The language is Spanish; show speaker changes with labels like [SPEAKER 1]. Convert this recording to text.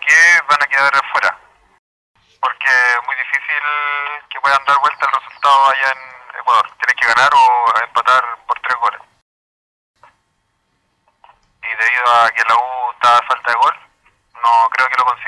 [SPEAKER 1] que van a quedar fuera. Porque es muy difícil que puedan dar vuelta el resultado allá en Ecuador. Tienen que ganar o empatar por tres goles. Y debido a que la U está a falta de gol, no creo que lo consiga.